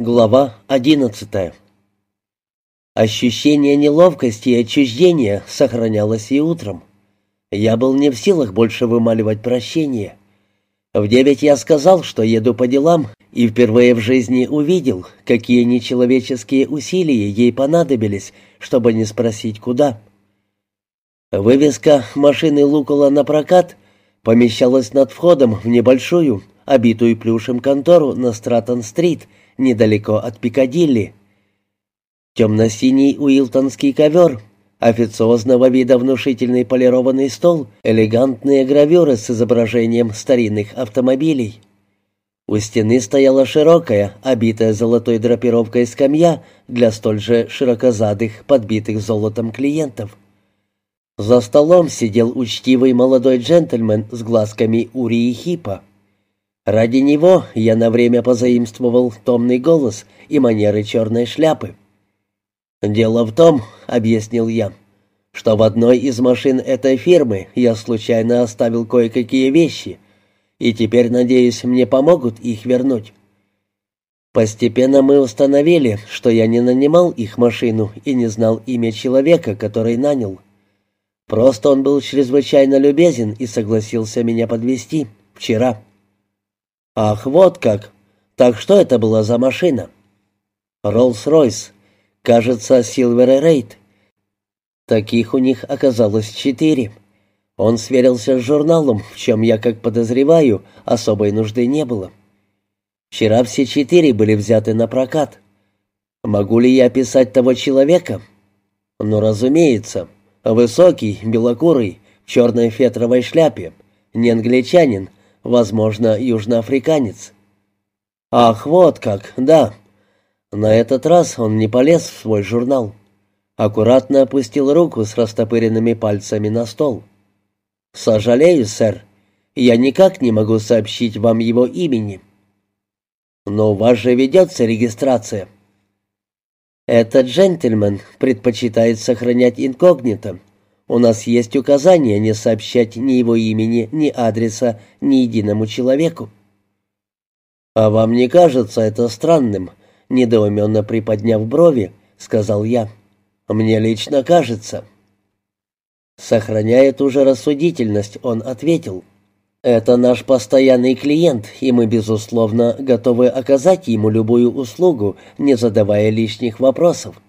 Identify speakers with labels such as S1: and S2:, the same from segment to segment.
S1: Глава одиннадцатая. Ощущение неловкости и отчуждения сохранялось и утром. Я был не в силах больше вымаливать прощение. В девять я сказал, что еду по делам, и впервые в жизни увидел, какие нечеловеческие усилия ей понадобились, чтобы не спросить, куда. Вывеска машины Лукула на прокат помещалась над входом в небольшую, обитую плюшем контору на Стратон-стрит — недалеко от Пикадилли. Темно-синий уилтонский ковер, официозного вида внушительный полированный стол, элегантные гравюры с изображением старинных автомобилей. У стены стояла широкая, обитая золотой драпировкой скамья для столь же широкозадых, подбитых золотом клиентов. За столом сидел учтивый молодой джентльмен с глазками Урии Хипа. Ради него я на время позаимствовал томный голос и манеры черной шляпы. «Дело в том», — объяснил я, — «что в одной из машин этой фирмы я случайно оставил кое-какие вещи, и теперь, надеюсь, мне помогут их вернуть». Постепенно мы установили, что я не нанимал их машину и не знал имя человека, который нанял. Просто он был чрезвычайно любезен и согласился меня подвести вчера. «Ах, вот как! Так что это была за машина?» «Роллс-Ройс. Кажется, Силвер Рейд. Таких у них оказалось четыре. Он сверился с журналом, в чем я, как подозреваю, особой нужды не было. Вчера все четыре были взяты на прокат. Могу ли я описать того человека? Ну, разумеется. Высокий, белокурый, в черной фетровой шляпе. Не англичанин, возможно, южноафриканец. Ах, вот как, да. На этот раз он не полез в свой журнал. Аккуратно опустил руку с растопыренными пальцами на стол. «Сожалею, сэр, я никак не могу сообщить вам его имени». «Но у вас же ведется регистрация». «Этот джентльмен предпочитает сохранять инкогнито», у нас есть указание не сообщать ни его имени, ни адреса ни единому человеку». «А вам не кажется это странным?» — недоуменно приподняв брови, сказал я. «Мне лично кажется». Сохраняя ту же рассудительность, он ответил. «Это наш постоянный клиент, и мы, безусловно, готовы оказать ему любую услугу, не задавая лишних вопросов».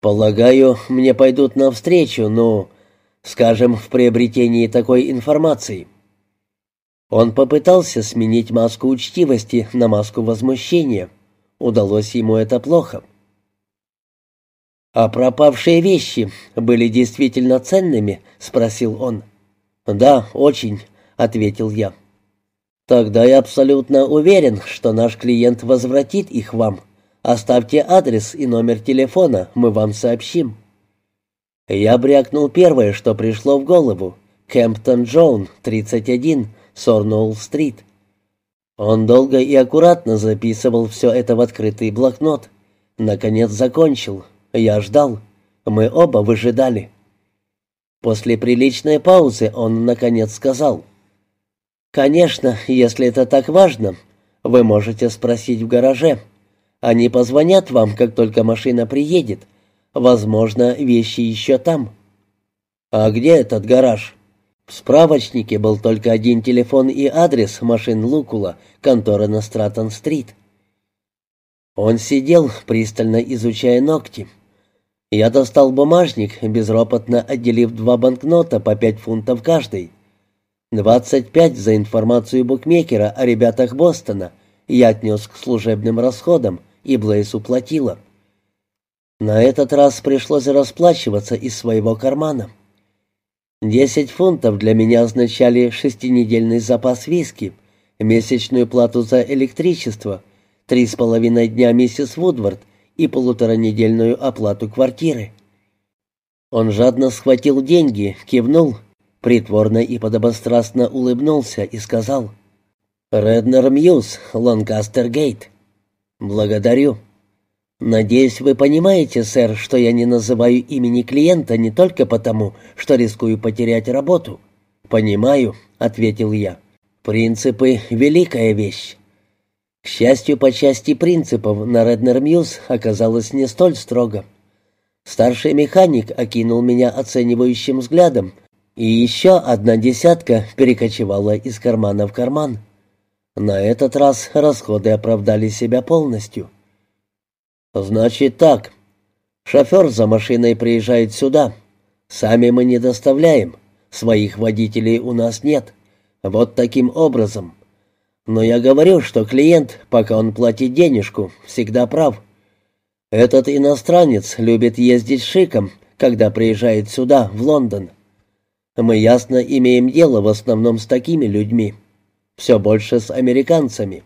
S1: «Полагаю, мне пойдут навстречу, ну, скажем, в приобретении такой информации». Он попытался сменить маску учтивости на маску возмущения. Удалось ему это плохо. «А пропавшие вещи были действительно ценными?» — спросил он. «Да, очень», — ответил я. «Тогда я абсолютно уверен, что наш клиент возвратит их вам», Оставьте адрес и номер телефона, мы вам сообщим». Я брякнул первое, что пришло в голову. Кемптон Джоун, 31, Сорноул-стрит. Он долго и аккуратно записывал все это в открытый блокнот. Наконец закончил. Я ждал. Мы оба выжидали. После приличной паузы он, наконец, сказал. «Конечно, если это так важно, вы можете спросить в гараже». Они позвонят вам, как только машина приедет. Возможно, вещи еще там». «А где этот гараж?» В справочнике был только один телефон и адрес машин Лукула, контора на Стратон-стрит. Он сидел, пристально изучая ногти. Я достал бумажник, безропотно отделив два банкнота по пять фунтов каждый. Двадцать пять за информацию букмекера о ребятах Бостона я отнес к служебным расходам, и Блейс уплатила. На этот раз пришлось расплачиваться из своего кармана. Десять фунтов для меня означали шестинедельный запас виски, месячную плату за электричество, три с половиной дня миссис Вудвард и полуторанедельную оплату квартиры. Он жадно схватил деньги, кивнул, притворно и подобострастно улыбнулся и сказал «Реднер Мьюз, Ланкастер Гейт». «Благодарю. Надеюсь, вы понимаете, сэр, что я не называю имени клиента не только потому, что рискую потерять работу». «Понимаю», — ответил я. «Принципы — великая вещь. К счастью, по части принципов на Реднер Мьюз оказалось не столь строго. Старший механик окинул меня оценивающим взглядом, и еще одна десятка перекочевала из кармана в карман. На этот раз расходы оправдали себя полностью. «Значит так. Шофер за машиной приезжает сюда. Сами мы не доставляем. Своих водителей у нас нет. Вот таким образом. Но я говорю, что клиент, пока он платит денежку, всегда прав. Этот иностранец любит ездить шиком, когда приезжает сюда, в Лондон. Мы ясно имеем дело в основном с такими людьми. Все больше с американцами.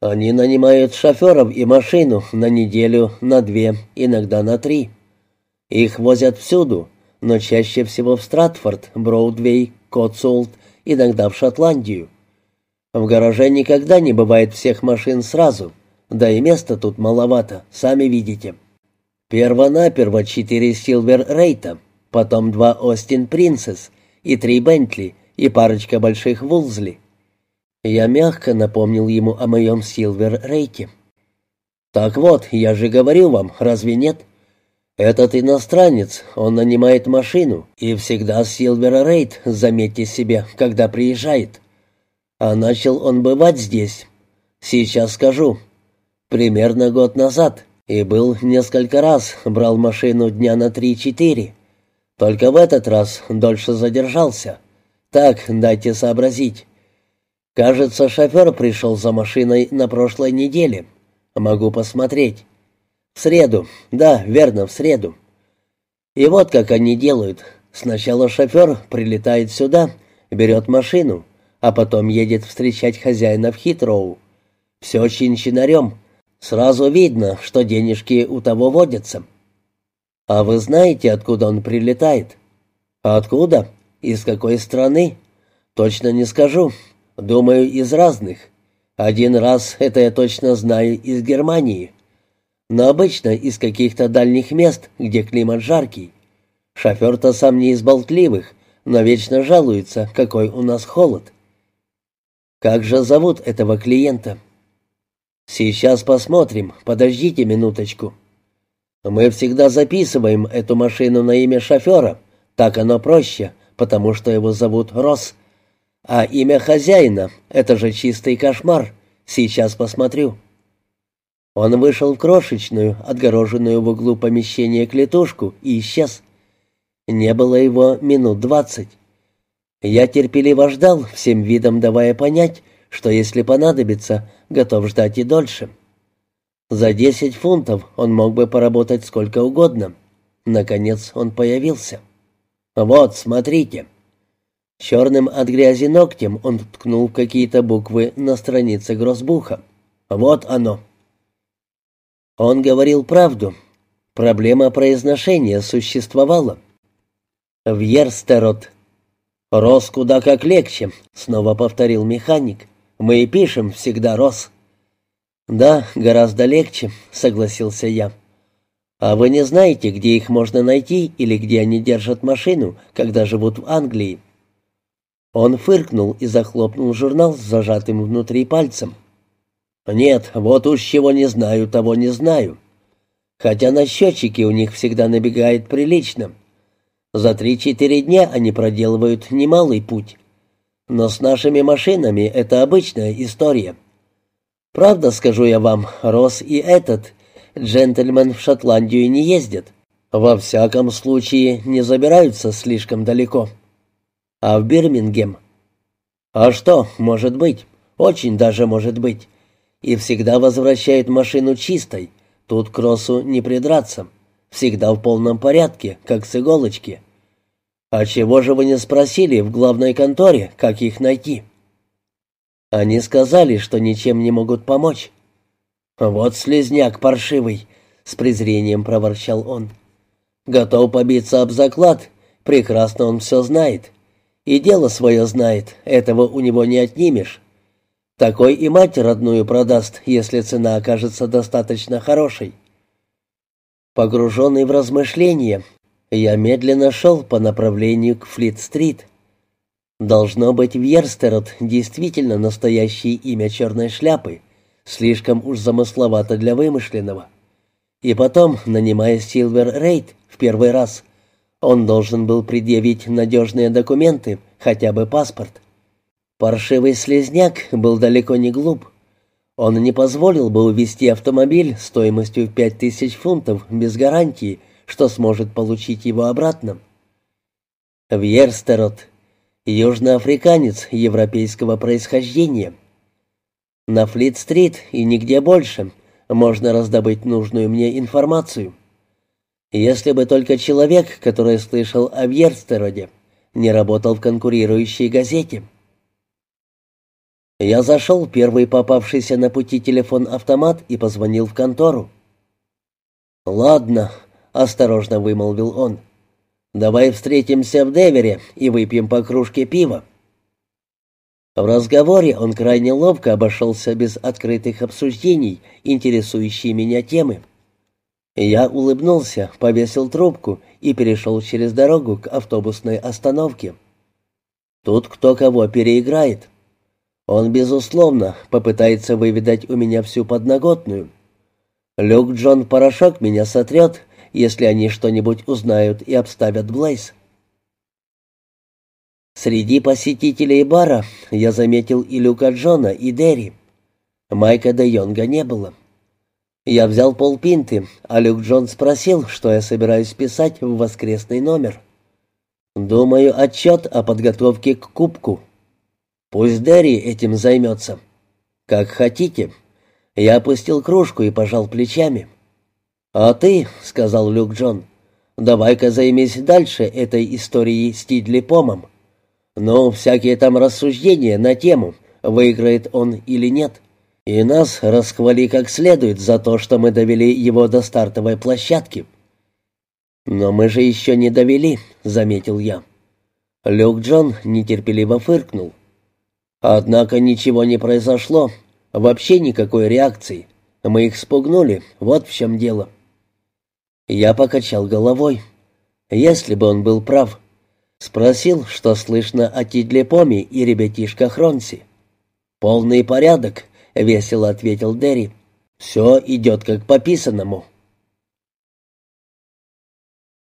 S1: Они нанимают шоферов и машину на неделю, на две, иногда на три. Их возят всюду, но чаще всего в Стратфорд, Броудвей, Котсулт, иногда в Шотландию. В гараже никогда не бывает всех машин сразу, да и места тут маловато, сами видите. Первонаперво четыре Силвер Рейта, потом два Остин Принцесс и три Бентли и парочка больших Вулзли. Я мягко напомнил ему о моем Силвер Рейте. «Так вот, я же говорил вам, разве нет? Этот иностранец, он нанимает машину, и всегда Силвер Рейт, заметьте себе, когда приезжает. А начал он бывать здесь. Сейчас скажу. Примерно год назад. И был несколько раз, брал машину дня на три-четыре. Только в этот раз дольше задержался. Так, дайте сообразить. Кажется, шофер пришел за машиной на прошлой неделе. Могу посмотреть. В среду. Да, верно, в среду. И вот как они делают. Сначала шофер прилетает сюда, берет машину, а потом едет встречать хозяина в Хитроу. Все чин-чинарем. Сразу видно, что денежки у того водятся. А вы знаете, откуда он прилетает? Откуда? Из какой страны? Точно не скажу. Думаю, из разных. Один раз, это я точно знаю, из Германии. Но обычно из каких-то дальних мест, где климат жаркий. Шофер-то сам не из болтливых, но вечно жалуется, какой у нас холод. Как же зовут этого клиента? Сейчас посмотрим, подождите минуточку. Мы всегда записываем эту машину на имя шофера, так оно проще, потому что его зовут Росс. А имя хозяина — это же чистый кошмар. Сейчас посмотрю. Он вышел в крошечную, отгороженную в углу помещения клетушку и исчез. Не было его минут двадцать. Я терпеливо ждал, всем видом давая понять, что если понадобится, готов ждать и дольше. За десять фунтов он мог бы поработать сколько угодно. Наконец он появился. «Вот, смотрите». Черным от грязи ногтем он ткнул какие-то буквы на странице гроссбуха. «Вот оно». Он говорил правду. Проблема произношения существовала. «Вьерстерот», «Рос куда как легче», — снова повторил механик. «Мы и пишем всегда Рос». «Да, гораздо легче», — согласился я. «А вы не знаете, где их можно найти или где они держат машину, когда живут в Англии?» Он фыркнул и захлопнул журнал с зажатым внутри пальцем. «Нет, вот уж чего не знаю, того не знаю. Хотя на счетчике у них всегда набегает прилично. За три-четыре дня они проделывают немалый путь. Но с нашими машинами это обычная история. Правда, скажу я вам, Рос и этот, джентльмен в Шотландию не ездят. Во всяком случае, не забираются слишком далеко. А в Бирмингем? А что, может быть, очень даже может быть. И всегда возвращают машину чистой. Тут к Росу не придраться всегда в полном порядке, как с иголочки. А чего же вы не спросили в главной конторе, как их найти? Они сказали, что ничем не могут помочь. Вот слезняк паршивый, с презрением проворчал он. Готов побиться об заклад, прекрасно он все знает. И дело свое знает, этого у него не отнимешь. Такой и мать родную продаст, если цена окажется достаточно хорошей. Погруженный в размышления, я медленно шел по направлению к Флит-стрит. Должно быть, Вьерстерот действительно настоящее имя черной шляпы, Слишком уж замысловато для вымышленного. И потом, нанимая Силвер Рейд в первый раз, он должен был предъявить надежные документы, хотя бы паспорт. Паршивый слезняк был далеко не глуп. Он не позволил бы увезти автомобиль стоимостью в пять тысяч фунтов без гарантии, что сможет получить его обратно. Вьерстерот, южноафриканец европейского происхождения. На Флит-стрит и нигде больше можно раздобыть нужную мне информацию. Если бы только человек, который слышал о Вьерстероде, не работал в конкурирующей газете. Я зашел в первый попавшийся на пути телефон-автомат и позвонил в контору. «Ладно», — осторожно вымолвил он, — «давай встретимся в Девере и выпьем по кружке пива». В разговоре он крайне ловко обошелся без открытых обсуждений, интересующей меня темы. Я улыбнулся, повесил трубку и перешел через дорогу к автобусной остановке. Тут кто кого переиграет. Он, безусловно, попытается выведать у меня всю подноготную. Люк Джон Порошок меня сотрет, если они что-нибудь узнают и обставят Блейз. Среди посетителей бара я заметил и Люка Джона, и Дерри. Майка де Йонга не было. Я взял полпинты, а Люк Джон спросил, что я собираюсь писать в воскресный номер. «Думаю, отчет о подготовке к кубку», Пусть Дерри этим займется. Как хотите. Я опустил кружку и пожал плечами. А ты, сказал Люк Джон, давай-ка займись дальше этой историей с Тидли Помом. Ну, всякие там рассуждения на тему, выиграет он или нет. И нас расхвали как следует за то, что мы довели его до стартовой площадки. «Но мы же еще не довели», — заметил я. Люк Джон нетерпеливо фыркнул. Однако ничего не произошло, вообще никакой реакции. Мы их спугнули, вот в чем дело. Я покачал головой. Если бы он был прав. Спросил, что слышно о Тидлепоме и ребятишках Хронси. «Полный порядок», — весело ответил Дерри. «Все идет как по писанному.